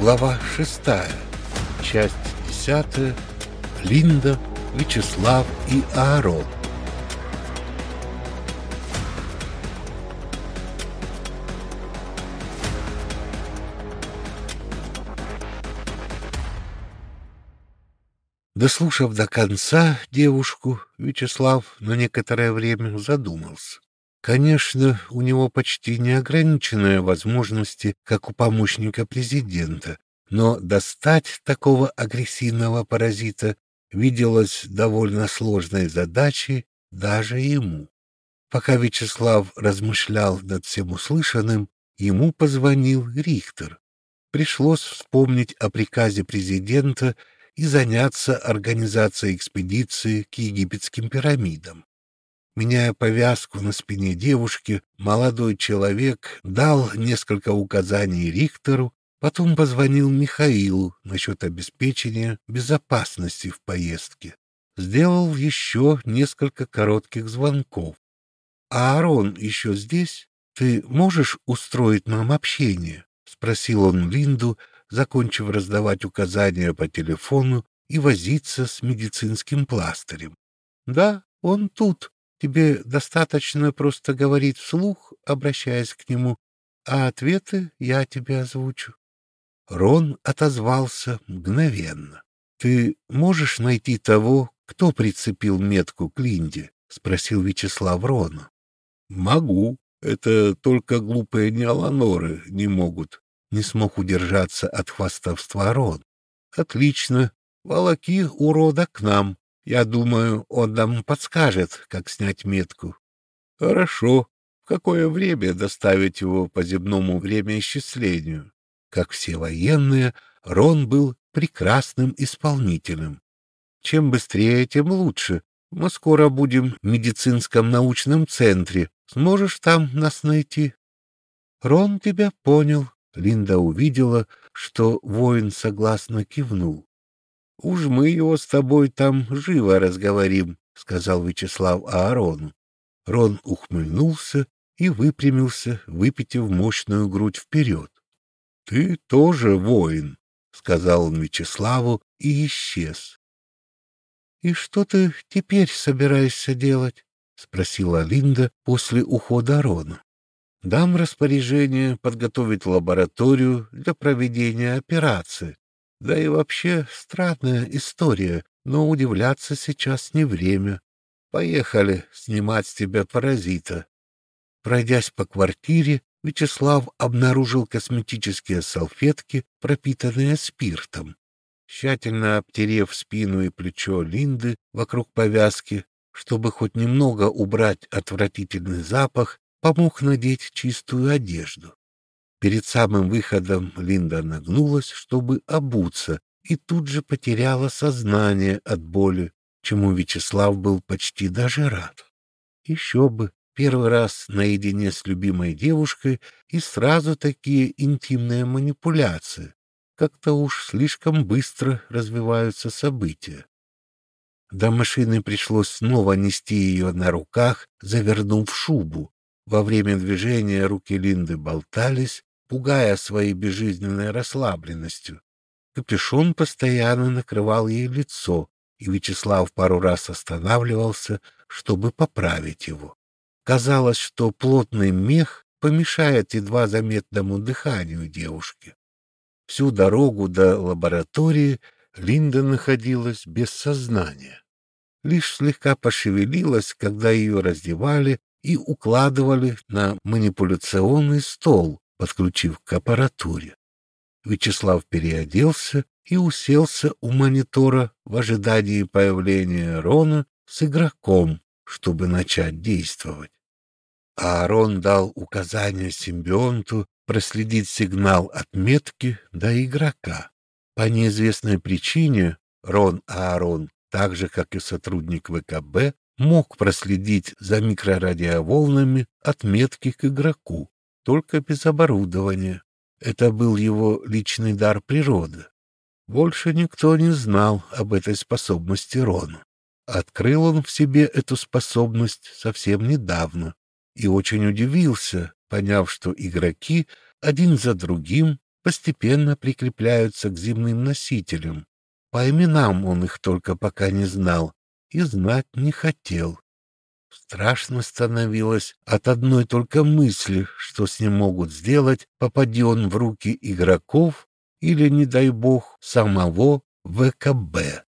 Глава шестая. Часть десятая. Линда, Вячеслав и Аарон. Дослушав до конца девушку, Вячеслав на некоторое время задумался. Конечно, у него почти неограниченные возможности, как у помощника президента, но достать такого агрессивного паразита виделось довольно сложной задачей даже ему. Пока Вячеслав размышлял над всем услышанным, ему позвонил Рихтер. Пришлось вспомнить о приказе президента и заняться организацией экспедиции к египетским пирамидам. Меняя повязку на спине девушки, молодой человек дал несколько указаний Рихтеру, потом позвонил Михаилу насчет обеспечения безопасности в поездке. Сделал еще несколько коротких звонков. «А Аарон еще здесь? Ты можешь устроить нам общение?» — спросил он Линду, закончив раздавать указания по телефону и возиться с медицинским пластырем. «Да, он тут», Тебе достаточно просто говорить вслух, обращаясь к нему, а ответы я тебе озвучу. Рон отозвался мгновенно. — Ты можешь найти того, кто прицепил метку к Линде? — спросил Вячеслав Рона. — Могу. Это только глупые неаланоры не могут. Не смог удержаться от хвастовства Рон. — Отлично. Волоки урода к нам. Я думаю, он нам подскажет, как снять метку. Хорошо. В какое время доставить его по земному времяисчислению? Как все военные, Рон был прекрасным исполнителем. Чем быстрее, тем лучше. Мы скоро будем в медицинском научном центре. Сможешь там нас найти? Рон тебя понял. Линда увидела, что воин согласно кивнул. — Уж мы его с тобой там живо разговорим, — сказал Вячеслав Аарону. Рон ухмыльнулся и выпрямился, выпитив мощную грудь вперед. — Ты тоже воин, — сказал он Вячеславу и исчез. — И что ты теперь собираешься делать? — спросила Линда после ухода Рона. — Дам распоряжение подготовить лабораторию для проведения операции, да и вообще странная история, но удивляться сейчас не время. Поехали снимать с тебя паразита. Пройдясь по квартире, Вячеслав обнаружил косметические салфетки, пропитанные спиртом. Тщательно обтерев спину и плечо Линды вокруг повязки, чтобы хоть немного убрать отвратительный запах, помог надеть чистую одежду. Перед самым выходом Линда нагнулась, чтобы обуться, и тут же потеряла сознание от боли, чему Вячеслав был почти даже рад. Еще бы, первый раз наедине с любимой девушкой и сразу такие интимные манипуляции. Как-то уж слишком быстро развиваются события. До машины пришлось снова нести ее на руках, завернув шубу. Во время движения руки Линды болтались, пугая своей безжизненной расслабленностью. Капюшон постоянно накрывал ей лицо, и Вячеслав пару раз останавливался, чтобы поправить его. Казалось, что плотный мех помешает едва заметному дыханию девушки. Всю дорогу до лаборатории Линда находилась без сознания. Лишь слегка пошевелилась, когда ее раздевали и укладывали на манипуляционный стол, подключив к аппаратуре. Вячеслав переоделся и уселся у монитора в ожидании появления Рона с игроком, чтобы начать действовать. Аарон дал указание симбионту проследить сигнал от метки до игрока. По неизвестной причине Рон Аарон, так же как и сотрудник ВКБ, мог проследить за микрорадиоволнами от метки к игроку только без оборудования. Это был его личный дар природы. Больше никто не знал об этой способности Рона. Открыл он в себе эту способность совсем недавно и очень удивился, поняв, что игроки один за другим постепенно прикрепляются к земным носителям. По именам он их только пока не знал и знать не хотел. Страшно становилось от одной только мысли, что с ним могут сделать, попади он в руки игроков или, не дай бог, самого ВКБ.